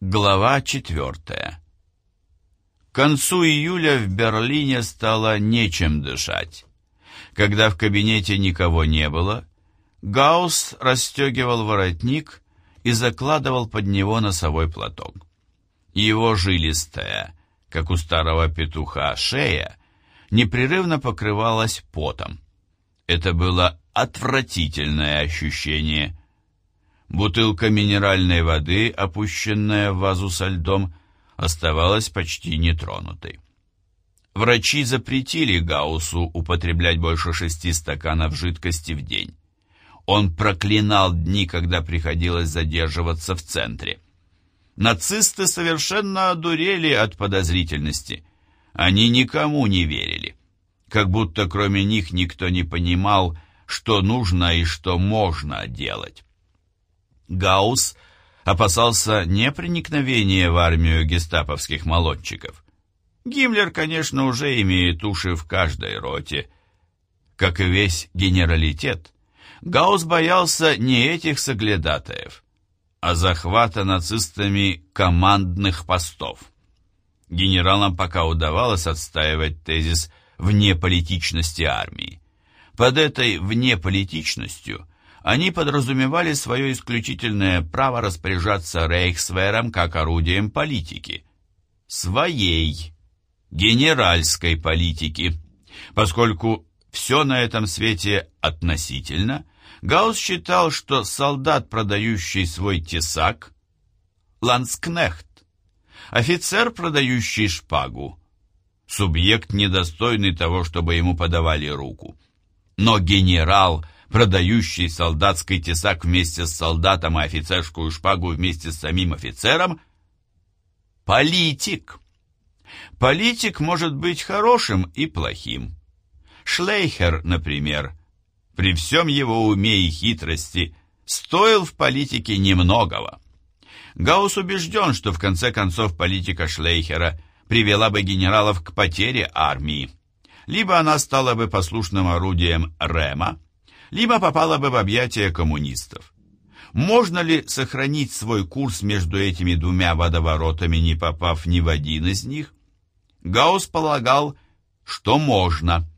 Глава четвертая. К концу июля в Берлине стало нечем дышать. Когда в кабинете никого не было, Гаусс расстегивал воротник и закладывал под него носовой платок. Его жилистая, как у старого петуха, шея непрерывно покрывалась потом. Это было отвратительное ощущение – Бутылка минеральной воды, опущенная в вазу со льдом, оставалась почти нетронутой. Врачи запретили Гауссу употреблять больше шести стаканов жидкости в день. Он проклинал дни, когда приходилось задерживаться в центре. Нацисты совершенно одурели от подозрительности. Они никому не верили. Как будто кроме них никто не понимал, что нужно и что можно делать. Гаусс опасался не проникновения в армию гестаповских молодчиков. Гиммлер, конечно, уже имеет уши в каждой роте. Как и весь генералитет, Гаусс боялся не этих соглядатаев, а захвата нацистами командных постов. Генералам пока удавалось отстаивать тезис внеполитичности армии. Под этой внеполитичностью – они подразумевали свое исключительное право распоряжаться рейхсвером как орудием политики. Своей, генеральской политики. Поскольку все на этом свете относительно, Гаусс считал, что солдат, продающий свой тесак, ланскнехт, офицер, продающий шпагу, субъект, недостойный того, чтобы ему подавали руку. Но генерал – продающий солдатский тесак вместе с солдатом и офицерскую шпагу вместе с самим офицером, политик. Политик может быть хорошим и плохим. Шлейхер, например, при всем его уме и хитрости, стоил в политике немногого. Гаусс убежден, что в конце концов политика Шлейхера привела бы генералов к потере армии. Либо она стала бы послушным орудием Рема, либо попала бы в объятия коммунистов. Можно ли сохранить свой курс между этими двумя водоворотами, не попав ни в один из них? Гаусс полагал, что можно.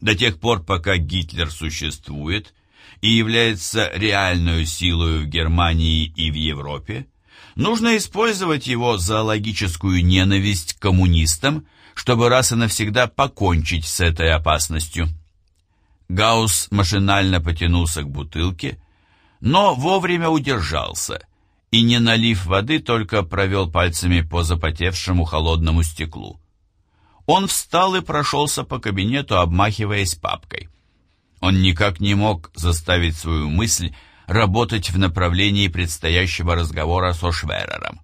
До тех пор, пока Гитлер существует и является реальной силой в Германии и в Европе, нужно использовать его зоологическую ненависть к коммунистам, чтобы раз и навсегда покончить с этой опасностью. Гаусс машинально потянулся к бутылке, но вовремя удержался и, не налив воды, только провел пальцами по запотевшему холодному стеклу. Он встал и прошелся по кабинету, обмахиваясь папкой. Он никак не мог заставить свою мысль работать в направлении предстоящего разговора со Шверером.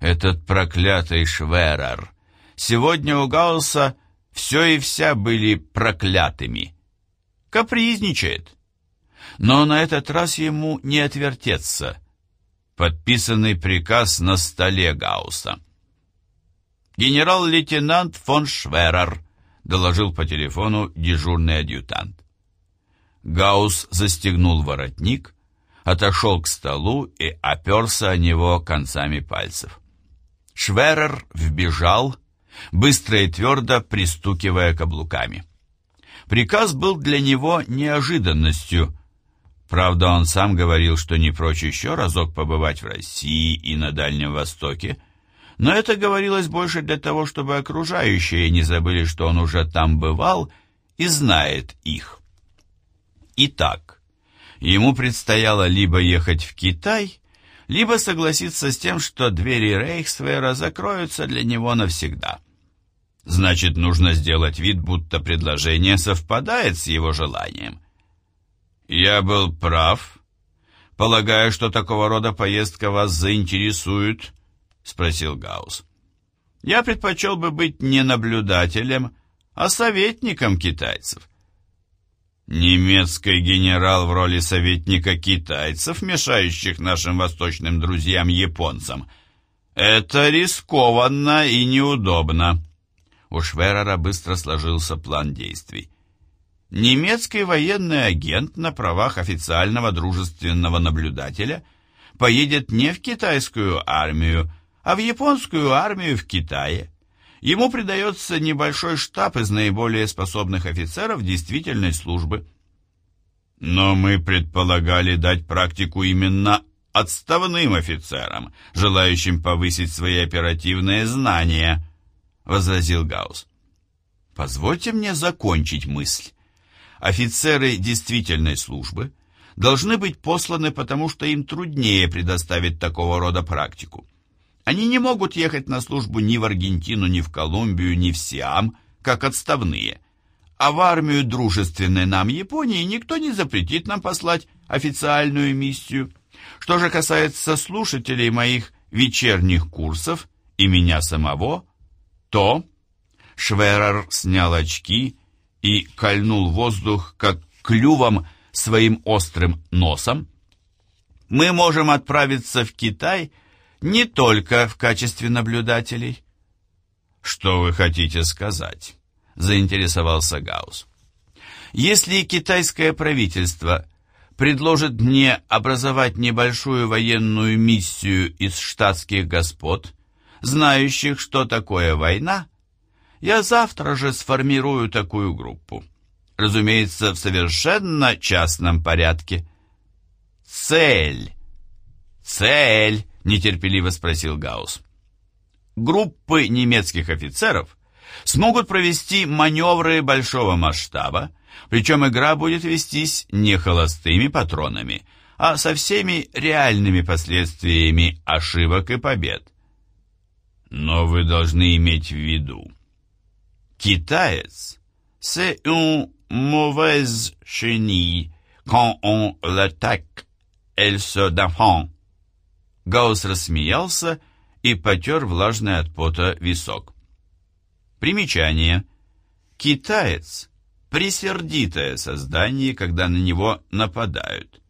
Этот проклятый Шверер! Сегодня у Гаусса все и вся были проклятыми — капризничает. Но на этот раз ему не отвертеться. Подписанный приказ на столе Гаусса. «Генерал-лейтенант фон Шверер», — доложил по телефону дежурный адъютант. Гаусс застегнул воротник, отошел к столу и оперся о него концами пальцев. Шверер вбежал, быстро и твердо пристукивая каблуками. Приказ был для него неожиданностью. Правда, он сам говорил, что не прочь еще разок побывать в России и на Дальнем Востоке, но это говорилось больше для того, чтобы окружающие не забыли, что он уже там бывал и знает их. Итак, ему предстояло либо ехать в Китай, либо согласиться с тем, что двери Рейхсвера закроются для него навсегда. Значит, нужно сделать вид, будто предложение совпадает с его желанием. Я был прав. Полагаю, что такого рода поездка вас заинтересует, спросил Гаус. Я предпочел бы быть не наблюдателем, а советником китайцев. Немецкий генерал в роли советника китайцев, мешающих нашим восточным друзьям-японцам, это рискованно и неудобно у Шверера быстро сложился план действий. Немецкий военный агент на правах официального дружественного наблюдателя поедет не в китайскую армию, а в японскую армию в Китае. Ему придается небольшой штаб из наиболее способных офицеров действительной службы. Но мы предполагали дать практику именно отставным офицерам, желающим повысить свои оперативные знания, возразил Гаус. Позвольте мне закончить мысль. Офицеры действительной службы должны быть посланы, потому что им труднее предоставить такого рода практику. Они не могут ехать на службу ни в Аргентину, ни в Колумбию, ни в Сиам, как отставные. А в армию дружественной нам Японии никто не запретит нам послать официальную миссию. Что же касается слушателей моих вечерних курсов и меня самого, то... Шверер снял очки и кольнул воздух, как клювом своим острым носом. Мы можем отправиться в Китай не только в качестве наблюдателей. Что вы хотите сказать? заинтересовался Гаус. Если китайское правительство предложит мне образовать небольшую военную миссию из штатских господ, знающих, что такое война, я завтра же сформирую такую группу. Разумеется, в совершенно частном порядке. Цель. Цель, нетерпеливо спросил Гаус. Группы немецких офицеров смогут провести маневры большого масштаба, причем игра будет вестись не холостыми патронами, а со всеми реальными последствиями ошибок и побед. Но вы должны иметь в виду, Китаец – c'est une mauvaise chenille. Quand on l'attaque, elle se défend. Гаус рассмеялся и потер влажный от пота висок. Примечание. Китаец – присердитое создание, когда на него нападают.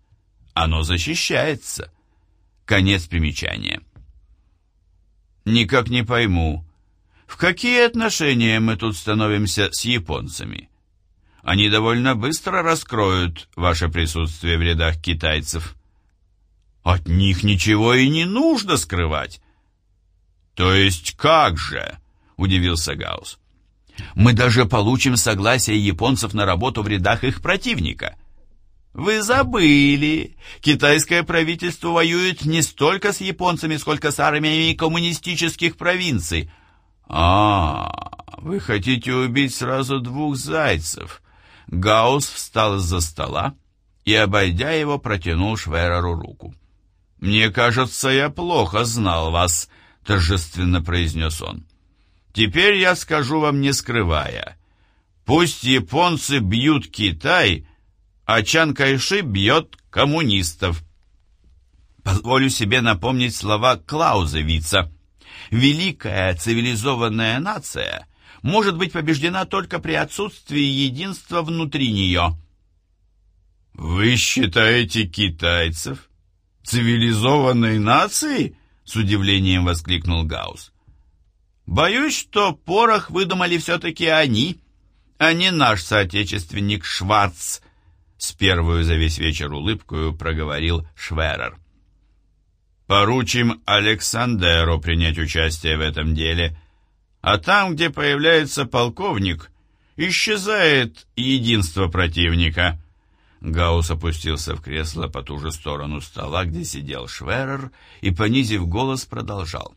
Оно защищается. Конец примечания. Никак не пойму, в какие отношения мы тут становимся с японцами? Они довольно быстро раскроют ваше присутствие в рядах китайцев. От них ничего и не нужно скрывать. То есть как же? Удивился Гаус. Мы даже получим согласие японцев на работу в рядах их противника. Вы забыли, китайское правительство воюет не столько с японцами, сколько с армиями коммунистических провинций – «А, вы хотите убить сразу двух зайцев?» Гаус встал из-за стола и, обойдя его, протянул Швереру руку. «Мне кажется, я плохо знал вас», — торжественно произнес он. «Теперь я скажу вам, не скрывая. Пусть японцы бьют Китай, а Чан Кайши бьет коммунистов». Позволю себе напомнить слова Клаузевица — великая цивилизованная нация может быть побеждена только при отсутствии единства внутри нее. «Вы считаете китайцев цивилизованной нацией?» с удивлением воскликнул Гаус. «Боюсь, что порох выдумали все-таки они, а не наш соотечественник Шварц», с первую за весь вечер улыбкою проговорил Шверер. Поручим Александеру принять участие в этом деле. А там, где появляется полковник, исчезает единство противника. Гаус опустился в кресло по ту же сторону стола, где сидел Шверер, и, понизив голос, продолжал.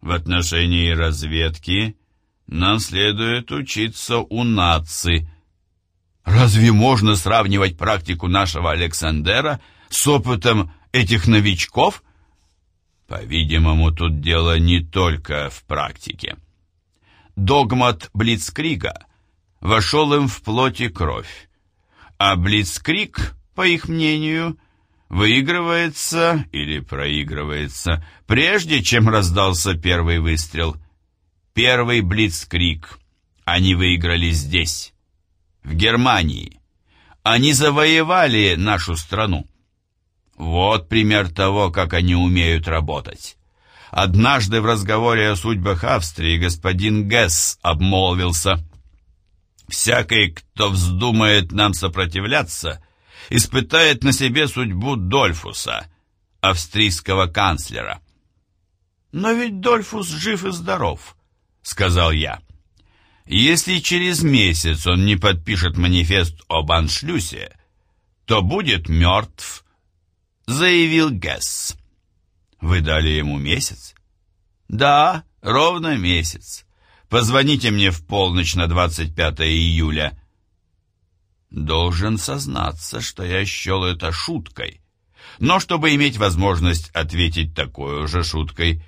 В отношении разведки нам следует учиться у нации. Разве можно сравнивать практику нашего Александера с опытом этих новичков? По-видимому, тут дело не только в практике. Догмат Блицкрига вошел им в плоть и кровь, а Блицкриг, по их мнению, выигрывается или проигрывается, прежде чем раздался первый выстрел. Первый Блицкриг они выиграли здесь, в Германии. Они завоевали нашу страну. Вот пример того, как они умеют работать. Однажды в разговоре о судьбах Австрии господин Гесс обмолвился. «Всякий, кто вздумает нам сопротивляться, испытает на себе судьбу Дольфуса, австрийского канцлера. «Но ведь Дольфус жив и здоров», — сказал я. «Если через месяц он не подпишет манифест об аншлюсе, то будет мертв», — заявил Гесс. «Вы дали ему месяц?» «Да, ровно месяц. Позвоните мне в полночь на 25 июля». Должен сознаться, что я счел это шуткой. Но чтобы иметь возможность ответить такой же шуткой,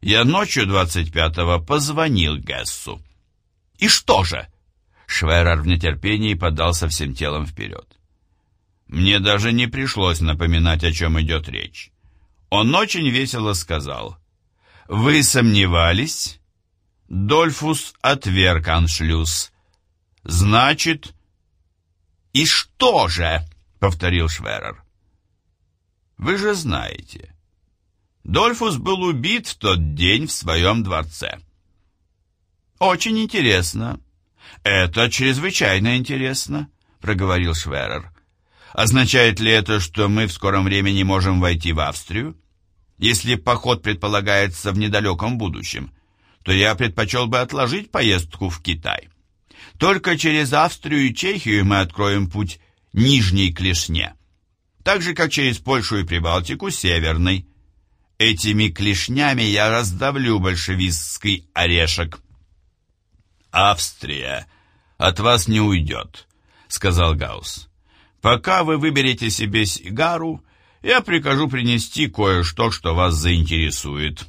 я ночью 25-го позвонил Гессу. И что же? Шверер в нетерпении подался всем телом вперед. Мне даже не пришлось напоминать, о чем идет речь. Он очень весело сказал. «Вы сомневались?» Дольфус отверг аншлюз. «Значит, «И что же?» — повторил Шверер. «Вы же знаете, Дольфус был убит в тот день в своем дворце». «Очень интересно. Это чрезвычайно интересно», — проговорил Шверер. «Означает ли это, что мы в скором времени можем войти в Австрию? Если поход предполагается в недалеком будущем, то я предпочел бы отложить поездку в Китай». Только через Австрию и Чехию мы откроем путь Нижней Клешне, так же, как через Польшу и Прибалтику Северной. Этими клешнями я раздавлю большевистский орешек. «Австрия от вас не уйдет», — сказал Гаусс. «Пока вы выберете себе сигару, я прикажу принести кое-что, что вас заинтересует».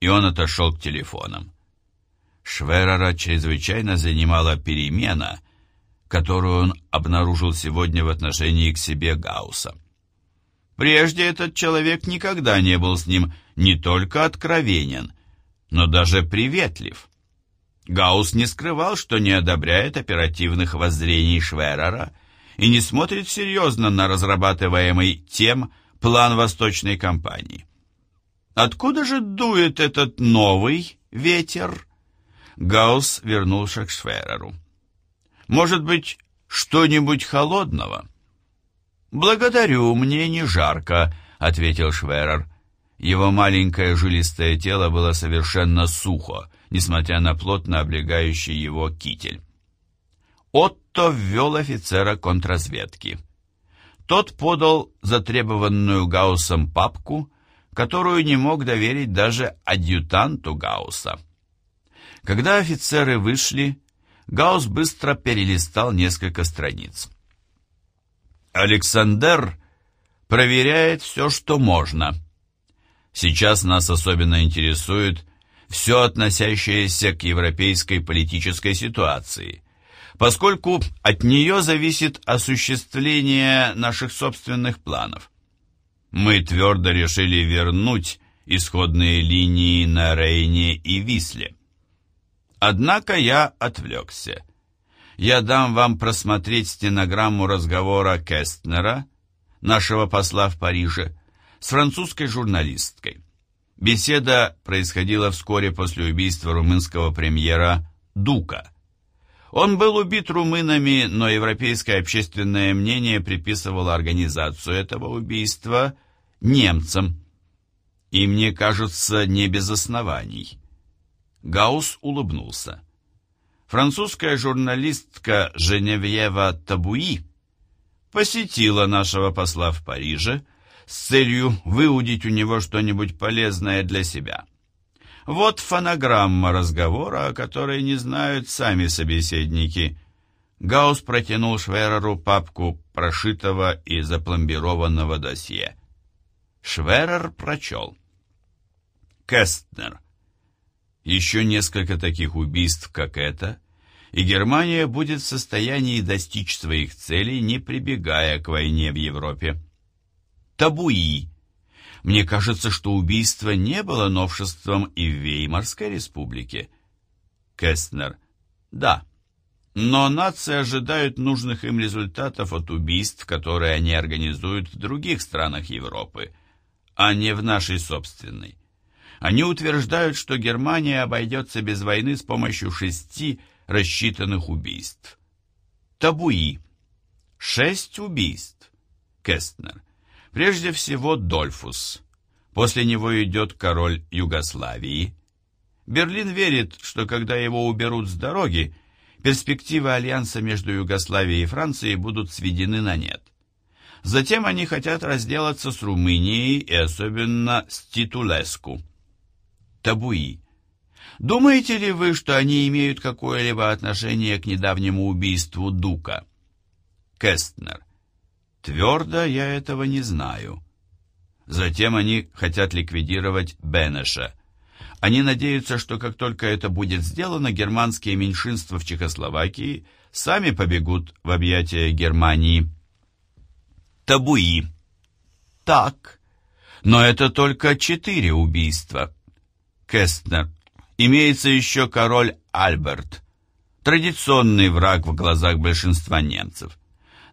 И он отошел к телефонам. Шверера чрезвычайно занимала перемена, которую он обнаружил сегодня в отношении к себе Гаусса. Прежде этот человек никогда не был с ним не только откровенен, но даже приветлив. Гаусс не скрывал, что не одобряет оперативных воззрений Шверера и не смотрит серьезно на разрабатываемый тем план восточной кампании. Откуда же дует этот новый ветер? Гаусс вернулся к Швереру. «Может быть, что-нибудь холодного?» «Благодарю, мне не жарко», — ответил Шверер. Его маленькое жилистое тело было совершенно сухо, несмотря на плотно облегающий его китель. Отто ввел офицера контрразведки. Тот подал затребованную Гауссом папку, которую не мог доверить даже адъютанту Гаусса. Когда офицеры вышли, Гаус быстро перелистал несколько страниц. Александр проверяет все, что можно. Сейчас нас особенно интересует все относящееся к европейской политической ситуации, поскольку от нее зависит осуществление наших собственных планов. Мы твердо решили вернуть исходные линии на Рейне и Висле. Однако я отвлекся. Я дам вам просмотреть стенограмму разговора Кестнера, нашего посла в Париже, с французской журналисткой. Беседа происходила вскоре после убийства румынского премьера Дука. Он был убит румынами, но европейское общественное мнение приписывало организацию этого убийства немцам. И мне кажется, не без оснований. Гаус улыбнулся. Французская журналистка Женевьева Табуи посетила нашего посла в Париже с целью выудить у него что-нибудь полезное для себя. Вот фонограмма разговора, о которой не знают сами собеседники. Гаус протянул Швереру папку прошитого и запломбированного досье. Шверер прочел. Кестнер, еще несколько таких убийств, как это, и Германия будет в состоянии достичь своих целей, не прибегая к войне в Европе. Табуи. Мне кажется, что убийство не было новшеством и в Веймарской республике. Кестнер. Да. Но нации ожидают нужных им результатов от убийств, которые они организуют в других странах Европы, а не в нашей собственной. Они утверждают, что Германия обойдется без войны с помощью шести рассчитанных убийств. Табуи. Шесть убийств. Кестнер. Прежде всего Дольфус. После него идет король Югославии. Берлин верит, что когда его уберут с дороги, перспективы альянса между Югославией и Францией будут сведены на нет. Затем они хотят разделаться с Румынией и особенно с Титулеску. Табуи. Думаете ли вы, что они имеют какое-либо отношение к недавнему убийству Дука? Кестнер. Твердо я этого не знаю. Затем они хотят ликвидировать Бенеша. Они надеются, что как только это будет сделано, германские меньшинства в Чехословакии сами побегут в объятия Германии. Табуи. Так. Но это только четыре убийства. Кестнер. Имеется еще король Альберт. Традиционный враг в глазах большинства немцев.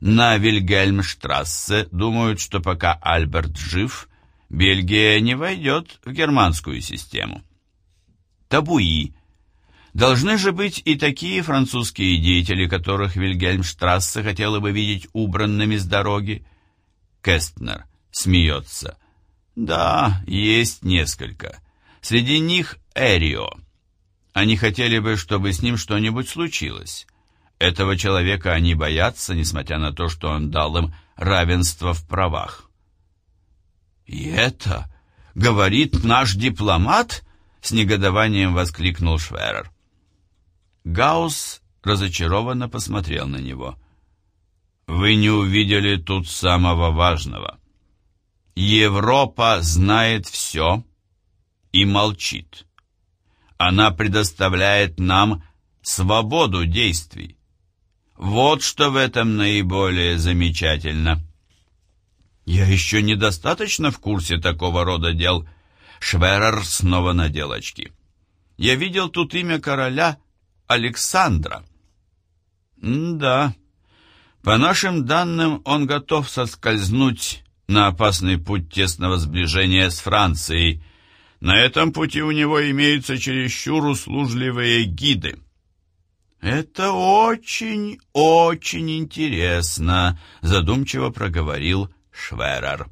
На Вильгельмштрассе думают, что пока Альберт жив, Бельгия не войдет в германскую систему. Табуи. Должны же быть и такие французские деятели, которых Вильгельмштрассе хотела бы видеть убранными с дороги. Кестнер смеется. Да, есть несколько. Среди них Эрио. Они хотели бы, чтобы с ним что-нибудь случилось. Этого человека они боятся, несмотря на то, что он дал им равенство в правах. «И это говорит наш дипломат?» — с негодованием воскликнул Шверер. Гаус разочарованно посмотрел на него. «Вы не увидели тут самого важного. Европа знает все и молчит. Она предоставляет нам свободу действий. Вот что в этом наиболее замечательно. Я еще недостаточно в курсе такого рода дел. Шверер снова надел очки. Я видел тут имя короля Александра. М да, по нашим данным, он готов соскользнуть на опасный путь тесного сближения с Францией. На этом пути у него имеются чересчур услужливые гиды. «Это очень, очень интересно», — задумчиво проговорил Шверер.